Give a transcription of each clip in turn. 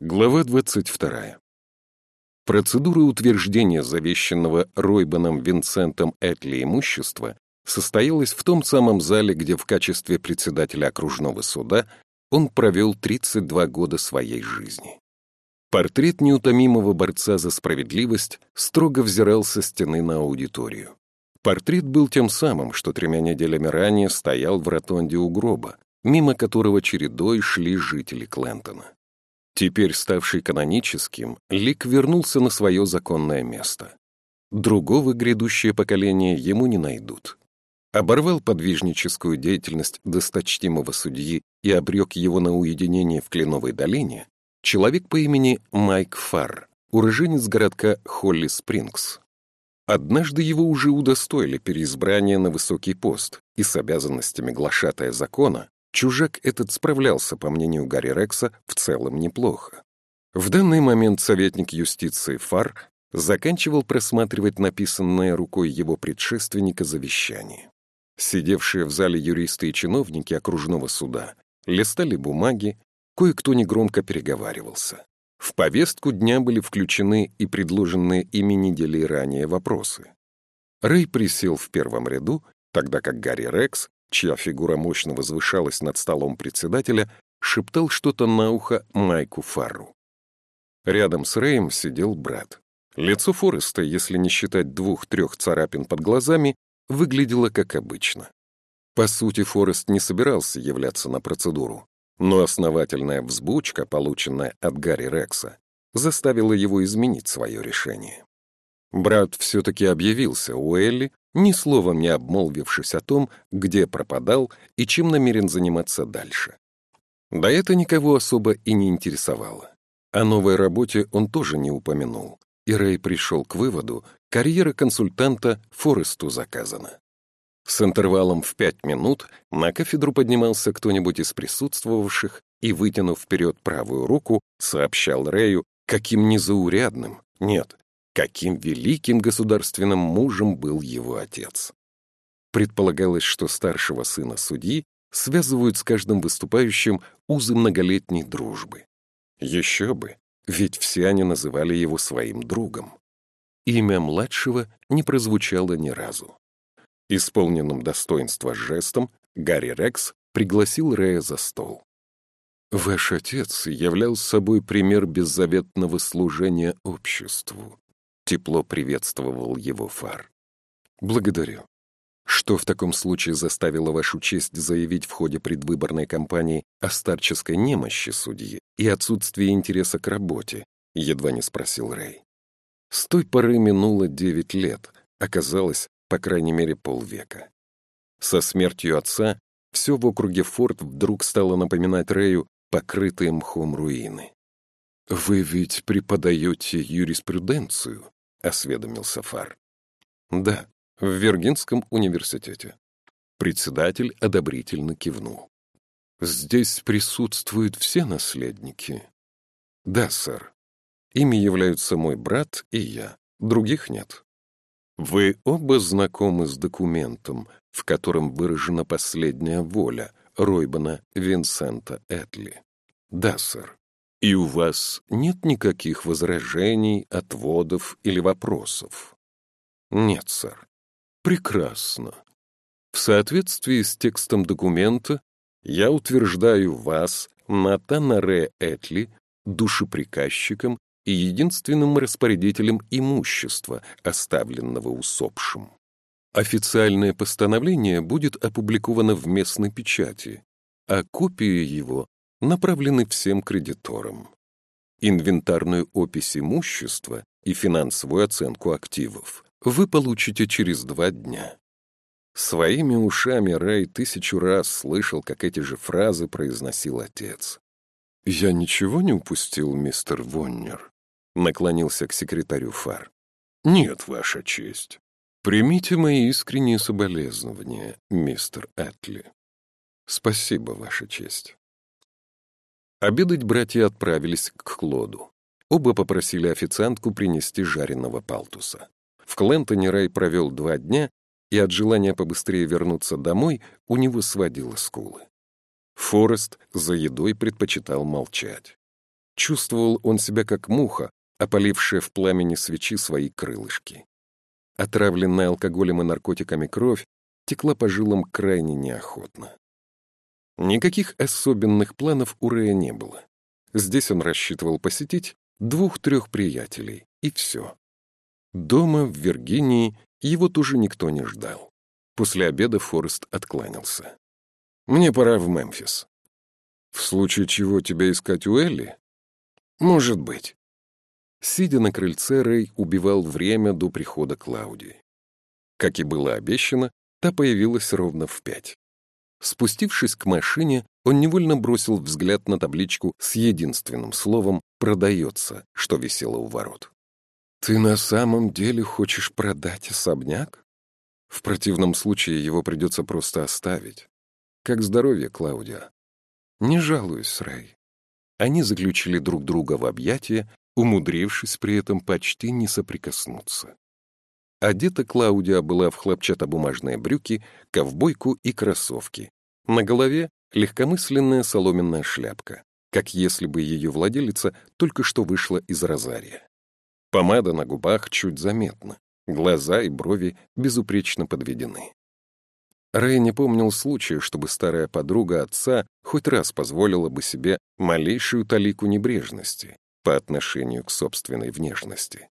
Глава 22. Процедура утверждения завещанного Ройбаном Винсентом Этли имущества состоялась в том самом зале, где в качестве председателя окружного суда он провел 32 года своей жизни. Портрет неутомимого борца за справедливость строго взирал со стены на аудиторию. Портрет был тем самым, что тремя неделями ранее стоял в ротонде у гроба, мимо которого чередой шли жители Клентона. Теперь ставший каноническим, лик вернулся на свое законное место. Другого грядущее поколение ему не найдут. Оборвал подвижническую деятельность досточтимого судьи и обрек его на уединение в Кленовой долине человек по имени Майк Фарр, уроженец городка Холли Спрингс. Однажды его уже удостоили переизбрания на высокий пост, и с обязанностями глашатая закона Чужак этот справлялся, по мнению Гарри Рекса, в целом неплохо. В данный момент советник юстиции Фар заканчивал просматривать написанное рукой его предшественника завещание. Сидевшие в зале юристы и чиновники окружного суда листали бумаги, кое-кто негромко переговаривался. В повестку дня были включены и предложенные ими недели ранее вопросы. Рэй присел в первом ряду, тогда как Гарри Рекс чья фигура мощно возвышалась над столом председателя, шептал что-то на ухо Майку Фарру. Рядом с Рэем сидел брат. Лицо Фореста, если не считать двух-трех царапин под глазами, выглядело как обычно. По сути, Форест не собирался являться на процедуру, но основательная взбучка, полученная от Гарри Рекса, заставила его изменить свое решение. Брат все-таки объявился у Элли ни словом не обмолвившись о том, где пропадал и чем намерен заниматься дальше. Да это никого особо и не интересовало. О новой работе он тоже не упомянул, и Рэй пришел к выводу, карьера консультанта Форесту заказана. С интервалом в пять минут на кафедру поднимался кто-нибудь из присутствовавших и, вытянув вперед правую руку, сообщал Рэю, каким незаурядным, нет, каким великим государственным мужем был его отец. Предполагалось, что старшего сына судьи связывают с каждым выступающим узы многолетней дружбы. Еще бы, ведь все они называли его своим другом. Имя младшего не прозвучало ни разу. Исполненным достоинства жестом Гарри Рекс пригласил Рэя за стол. «Ваш отец являл собой пример беззаветного служения обществу. Тепло приветствовал его фар. «Благодарю. Что в таком случае заставило вашу честь заявить в ходе предвыборной кампании о старческой немощи судьи и отсутствии интереса к работе?» — едва не спросил Рэй. С той поры минуло девять лет, оказалось, по крайней мере, полвека. Со смертью отца все в округе Форт вдруг стало напоминать Рэю покрытые мхом руины. «Вы ведь преподаете юриспруденцию?» — осведомился Фар. «Да, в Виргинском университете». Председатель одобрительно кивнул. «Здесь присутствуют все наследники?» «Да, сэр. Ими являются мой брат и я. Других нет». «Вы оба знакомы с документом, в котором выражена последняя воля Ройбана Винсента Этли?» «Да, сэр». И у вас нет никаких возражений, отводов или вопросов? Нет, сэр. Прекрасно. В соответствии с текстом документа я утверждаю вас, Натана Ре Этли, душеприказчиком и единственным распорядителем имущества, оставленного усопшим. Официальное постановление будет опубликовано в местной печати, а копия его направлены всем кредиторам. Инвентарную опись имущества и финансовую оценку активов вы получите через два дня. Своими ушами Рэй тысячу раз слышал, как эти же фразы произносил отец. «Я ничего не упустил, мистер Воннер?» — наклонился к секретарю Фар. «Нет, Ваша честь. Примите мои искренние соболезнования, мистер Этли. Спасибо, Ваша честь». Обедать братья отправились к Клоду. Оба попросили официантку принести жареного палтуса. В Клентоне Рэй провел два дня, и от желания побыстрее вернуться домой у него сводило скулы. Форест за едой предпочитал молчать. Чувствовал он себя как муха, опалившая в пламени свечи свои крылышки. Отравленная алкоголем и наркотиками кровь текла по жилам крайне неохотно. Никаких особенных планов у Рэя не было. Здесь он рассчитывал посетить двух-трех приятелей, и все. Дома, в Виргинии, его тоже никто не ждал. После обеда Форест откланялся. «Мне пора в Мемфис». «В случае чего тебя искать у Элли?» «Может быть». Сидя на крыльце, Рэй убивал время до прихода Клаудии. Как и было обещано, та появилась ровно в пять. Спустившись к машине, он невольно бросил взгляд на табличку с единственным словом «продается», что висело у ворот. «Ты на самом деле хочешь продать особняк? В противном случае его придется просто оставить. Как здоровье, Клаудия?» «Не жалуюсь, Рэй». Они заключили друг друга в объятия, умудрившись при этом почти не соприкоснуться. Одета Клаудия была в хлопчатобумажные брюки, ковбойку и кроссовки. На голове легкомысленная соломенная шляпка, как если бы ее владелица только что вышла из розария. Помада на губах чуть заметна, глаза и брови безупречно подведены. Рэй не помнил случая, чтобы старая подруга отца хоть раз позволила бы себе малейшую талику небрежности по отношению к собственной внешности.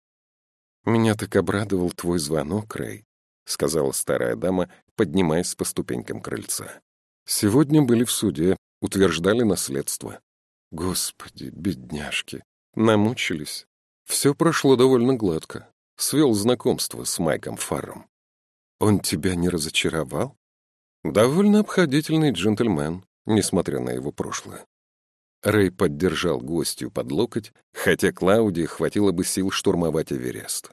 «Меня так обрадовал твой звонок, Рэй», — сказала старая дама, поднимаясь по ступенькам крыльца. «Сегодня были в суде, утверждали наследство. Господи, бедняжки, намучились. Все прошло довольно гладко. Свел знакомство с Майком Фарром. Он тебя не разочаровал? Довольно обходительный джентльмен, несмотря на его прошлое. Рэй поддержал гостью под локоть, хотя Клаудии хватило бы сил штурмовать Эверест.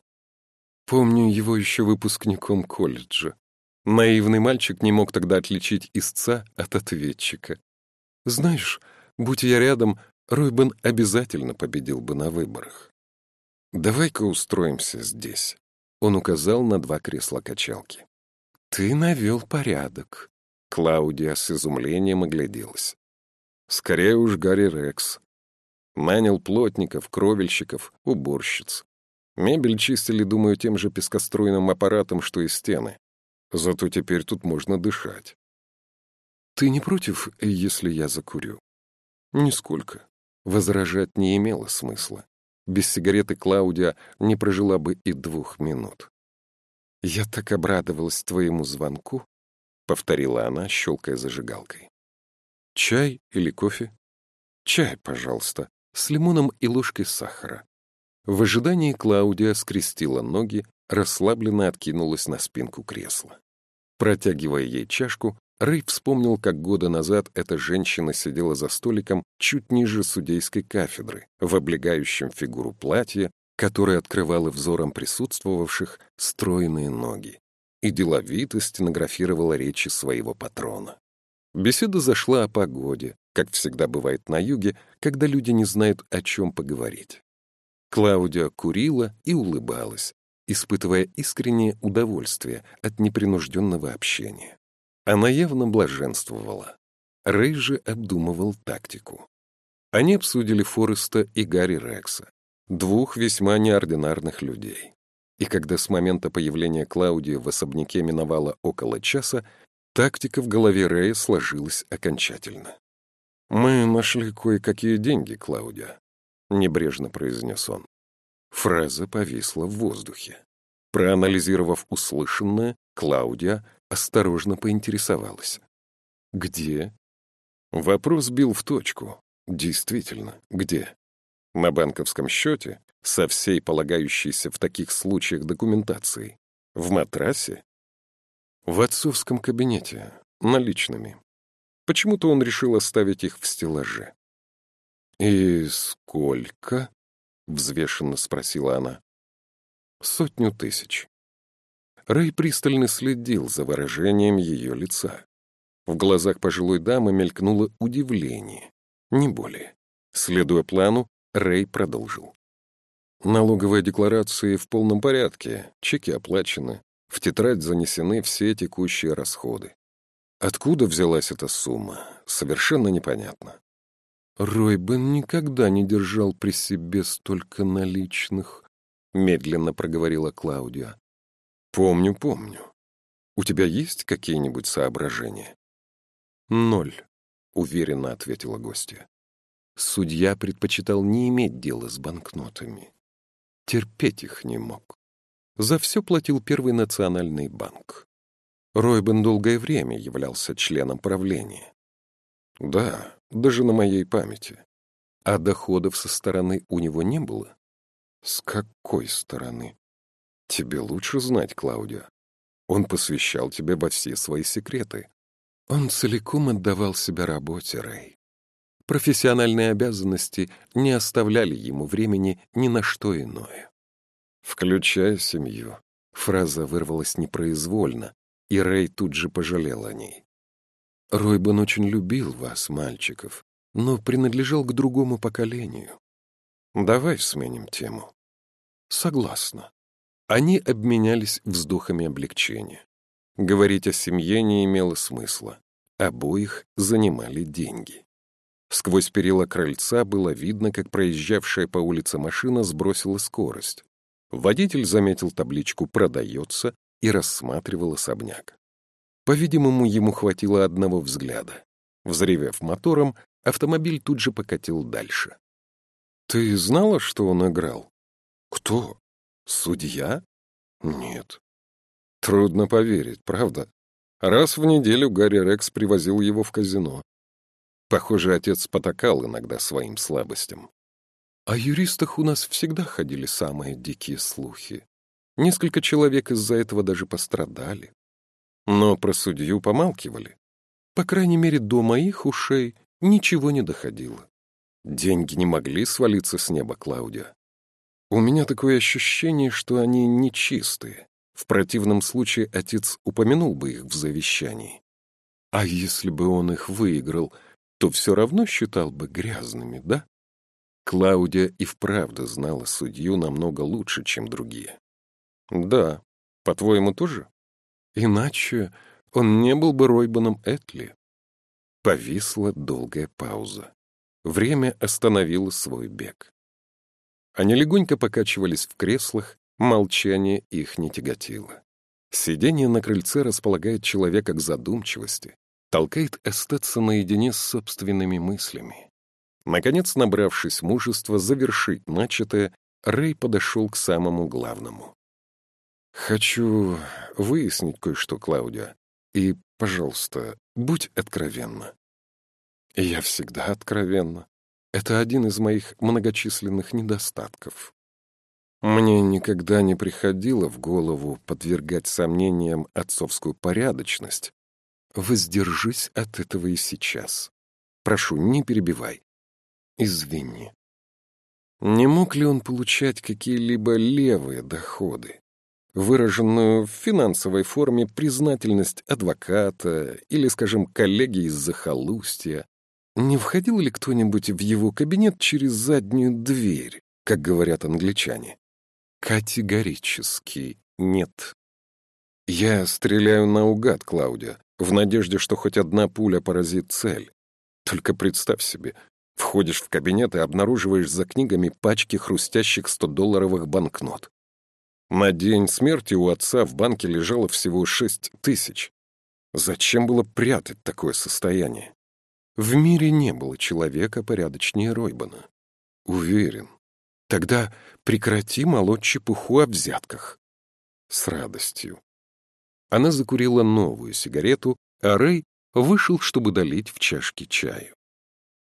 Помню его еще выпускником колледжа. Наивный мальчик не мог тогда отличить истца от ответчика. Знаешь, будь я рядом, Ройбен обязательно победил бы на выборах. «Давай-ка устроимся здесь». Он указал на два кресла-качалки. «Ты навел порядок». Клаудия с изумлением огляделась. «Скорее уж Гарри Рекс. Нанял плотников, кровельщиков, уборщиц. Мебель чистили, думаю, тем же пескоструйным аппаратом, что и стены. Зато теперь тут можно дышать. Ты не против, если я закурю? Нисколько. Возражать не имело смысла. Без сигареты Клаудия не прожила бы и двух минут. «Я так обрадовалась твоему звонку», — повторила она, щелкая зажигалкой. «Чай или кофе?» «Чай, пожалуйста, с лимоном и ложкой сахара». В ожидании Клаудия скрестила ноги, расслабленно откинулась на спинку кресла. Протягивая ей чашку, Рэй вспомнил, как года назад эта женщина сидела за столиком чуть ниже судейской кафедры, в облегающем фигуру платье, которое открывало взором присутствовавших стройные ноги, и деловито стенографировала речи своего патрона. Беседа зашла о погоде, как всегда бывает на юге, когда люди не знают, о чем поговорить. Клаудия курила и улыбалась, испытывая искреннее удовольствие от непринужденного общения. Она явно блаженствовала. Рэй же обдумывал тактику. Они обсудили Фореста и Гарри Рекса, двух весьма неординарных людей. И когда с момента появления Клаудии в особняке миновало около часа, тактика в голове Рэя сложилась окончательно. «Мы нашли кое-какие деньги, Клаудия», — небрежно произнес он. Фраза повисла в воздухе. Проанализировав услышанное, Клаудия осторожно поинтересовалась. «Где?» Вопрос бил в точку. Действительно, где? На банковском счете, со всей полагающейся в таких случаях документацией. В матрасе? В отцовском кабинете, наличными. Почему-то он решил оставить их в стеллаже. «И сколько?» — взвешенно спросила она. «Сотню тысяч». Рэй пристально следил за выражением ее лица. В глазах пожилой дамы мелькнуло удивление, не более. Следуя плану, Рэй продолжил. Налоговые декларации в полном порядке, чеки оплачены, в тетрадь занесены все текущие расходы. Откуда взялась эта сумма, совершенно непонятно. Ройбен никогда не держал при себе столько наличных, — медленно проговорила Клаудия. Помню, помню. У тебя есть какие-нибудь соображения? Ноль, — уверенно ответила гостья. Судья предпочитал не иметь дела с банкнотами. Терпеть их не мог. За все платил Первый национальный банк. Ройбен долгое время являлся членом правления. Да, даже на моей памяти. А доходов со стороны у него не было? С какой стороны? Тебе лучше знать, Клаудия. Он посвящал тебе во все свои секреты. Он целиком отдавал себя работе, Рэй. Профессиональные обязанности не оставляли ему времени ни на что иное. «Включая семью», — фраза вырвалась непроизвольно, и Рэй тут же пожалел о ней. Ройбан очень любил вас, мальчиков, но принадлежал к другому поколению. Давай сменим тему. Согласна. Они обменялись вздохами облегчения. Говорить о семье не имело смысла. Обоих занимали деньги. Сквозь перила крыльца было видно, как проезжавшая по улице машина сбросила скорость. Водитель заметил табличку «Продается» и рассматривал особняк. По-видимому, ему хватило одного взгляда. Взревев мотором, автомобиль тут же покатил дальше. «Ты знала, что он играл?» «Кто? Судья?» «Нет». «Трудно поверить, правда? Раз в неделю Гарри Рекс привозил его в казино. Похоже, отец потакал иногда своим слабостям. О юристах у нас всегда ходили самые дикие слухи. Несколько человек из-за этого даже пострадали. Но про судью помалкивали. По крайней мере, до моих ушей ничего не доходило. Деньги не могли свалиться с неба, Клаудия. У меня такое ощущение, что они нечистые. В противном случае отец упомянул бы их в завещании. А если бы он их выиграл, то все равно считал бы грязными, да? Клаудия и вправду знала судью намного лучше, чем другие. Да, по-твоему тоже? Иначе он не был бы Ройбаном Этли. Повисла долгая пауза. Время остановило свой бег. Они легонько покачивались в креслах, молчание их не тяготило. Сидение на крыльце располагает человека к задумчивости, толкает остаться наедине с собственными мыслями. Наконец, набравшись мужества завершить начатое, Рэй подошел к самому главному. «Хочу выяснить кое-что, Клаудия. И, пожалуйста, будь откровенна». «Я всегда откровенна. Это один из моих многочисленных недостатков. Мне никогда не приходило в голову подвергать сомнениям отцовскую порядочность. Воздержись от этого и сейчас. Прошу, не перебивай. Извини. Не мог ли он получать какие-либо левые доходы? выраженную в финансовой форме признательность адвоката или, скажем, коллеги из захолустья. Не входил ли кто-нибудь в его кабинет через заднюю дверь, как говорят англичане? Категорически нет. Я стреляю наугад, Клаудия, в надежде, что хоть одна пуля поразит цель. Только представь себе, входишь в кабинет и обнаруживаешь за книгами пачки хрустящих 100-долларовых банкнот. На день смерти у отца в банке лежало всего шесть тысяч. Зачем было прятать такое состояние? В мире не было человека порядочнее Ройбана. Уверен. Тогда прекрати молоть чепуху о взятках. С радостью. Она закурила новую сигарету, а Рэй вышел, чтобы долить в чашки чаю.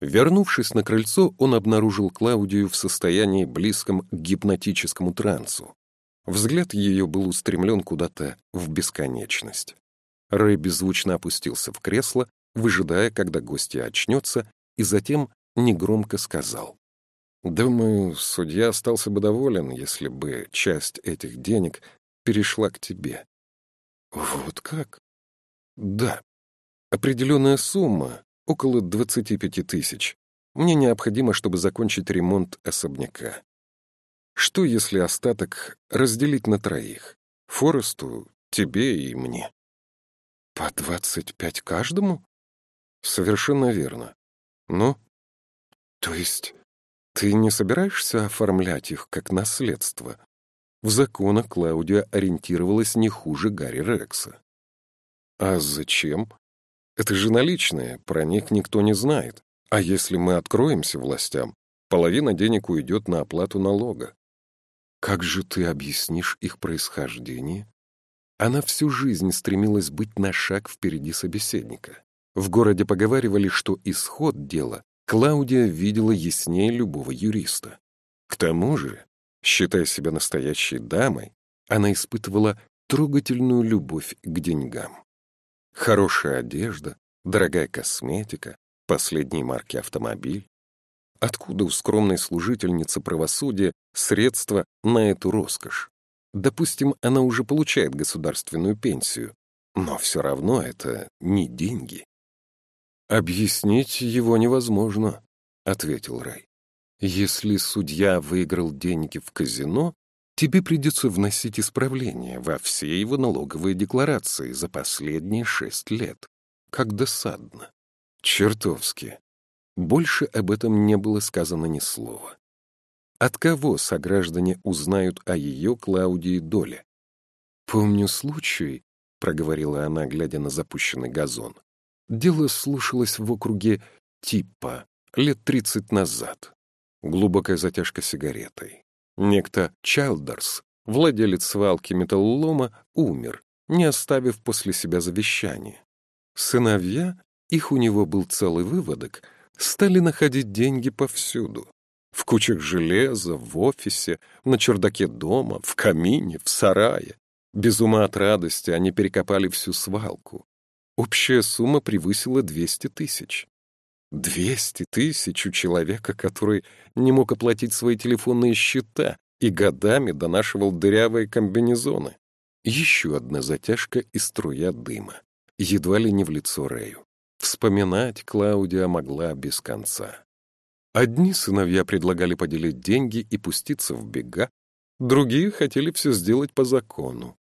Вернувшись на крыльцо, он обнаружил Клаудию в состоянии близком к гипнотическому трансу. Взгляд ее был устремлен куда-то в бесконечность. Рэй беззвучно опустился в кресло, выжидая, когда гостья очнется, и затем негромко сказал. «Думаю, судья остался бы доволен, если бы часть этих денег перешла к тебе». «Вот как?» «Да. Определенная сумма, около 25 тысяч. Мне необходимо, чтобы закончить ремонт особняка. Что, если остаток разделить на троих? Форесту, тебе и мне. По двадцать пять каждому? Совершенно верно. Ну, То есть ты не собираешься оформлять их как наследство? В законах Клаудия ориентировалась не хуже Гарри Рекса. А зачем? Это же наличные, про них никто не знает. А если мы откроемся властям, половина денег уйдет на оплату налога. Как же ты объяснишь их происхождение? Она всю жизнь стремилась быть на шаг впереди собеседника. В городе поговаривали, что исход дела Клаудия видела яснее любого юриста. К тому же, считая себя настоящей дамой, она испытывала трогательную любовь к деньгам. Хорошая одежда, дорогая косметика, последней марки автомобиль. Откуда у скромной служительницы правосудия средства на эту роскошь? Допустим, она уже получает государственную пенсию, но все равно это не деньги. «Объяснить его невозможно», — ответил Рай. «Если судья выиграл деньги в казино, тебе придется вносить исправления во все его налоговые декларации за последние шесть лет. Как досадно. Чертовски. Больше об этом не было сказано ни слова. От кого сограждане узнают о ее Клаудии доле? «Помню случай», — проговорила она, глядя на запущенный газон. Дело слушалось в округе Типпа лет тридцать назад. Глубокая затяжка сигаретой. Некто Чайлдерс, владелец свалки металлолома, умер, не оставив после себя завещание. Сыновья, их у него был целый выводок, стали находить деньги повсюду. В кучах железа, в офисе, на чердаке дома, в камине, в сарае. Без ума от радости они перекопали всю свалку. Общая сумма превысила 200 тысяч. 200 тысяч у человека, который не мог оплатить свои телефонные счета и годами донашивал дырявые комбинезоны. Еще одна затяжка и струя дыма. Едва ли не в лицо Рэю. Вспоминать Клаудия могла без конца. Одни сыновья предлагали поделить деньги и пуститься в бега, другие хотели все сделать по закону.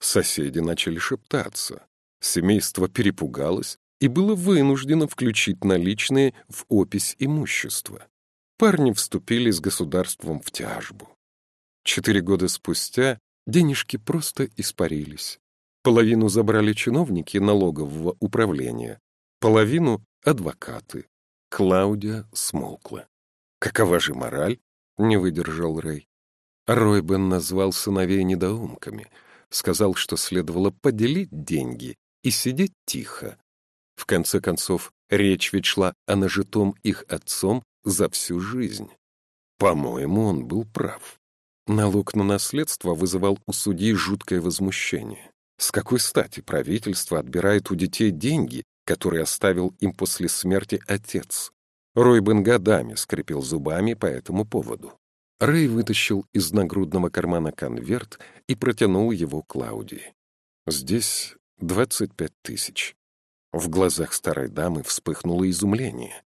Соседи начали шептаться. Семейство перепугалось и было вынуждено включить наличные в опись имущества. Парни вступили с государством в тяжбу. Четыре года спустя денежки просто испарились. Половину забрали чиновники налогового управления, половину — адвокаты. Клаудия смолкла. Какова же мораль? — не выдержал Рэй. Ройбен назвал сыновей недоумками, сказал, что следовало поделить деньги и сидеть тихо. В конце концов, речь ведь шла о нажитом их отцом за всю жизнь. По-моему, он был прав. Налог на наследство вызывал у судей жуткое возмущение. С какой стати правительство отбирает у детей деньги, которые оставил им после смерти отец? Ройбен годами скрипел зубами по этому поводу. Рэй вытащил из нагрудного кармана конверт и протянул его Клаудии. Здесь Двадцать пять тысяч. В глазах старой дамы вспыхнуло изумление.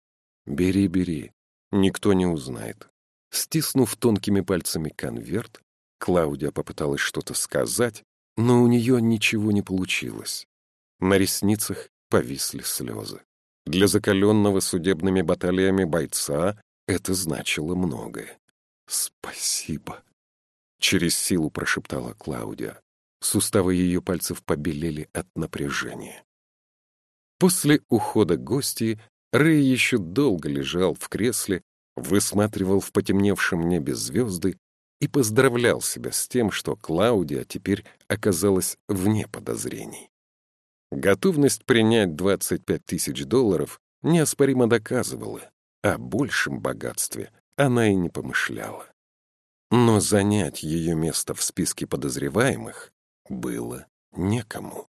«Бери, бери, никто не узнает». Стиснув тонкими пальцами конверт, Клаудия попыталась что-то сказать, но у нее ничего не получилось. На ресницах повисли слезы. Для закаленного судебными баталиями бойца это значило многое. «Спасибо», — через силу прошептала Клаудия. Суставы ее пальцев побелели от напряжения. После ухода гостей Рэй еще долго лежал в кресле, высматривал в потемневшем небе звезды и поздравлял себя с тем, что Клаудия теперь оказалась вне подозрений. Готовность принять 25 тысяч долларов неоспоримо доказывала, о большем богатстве она и не помышляла. Но занять ее место в списке подозреваемых было некому.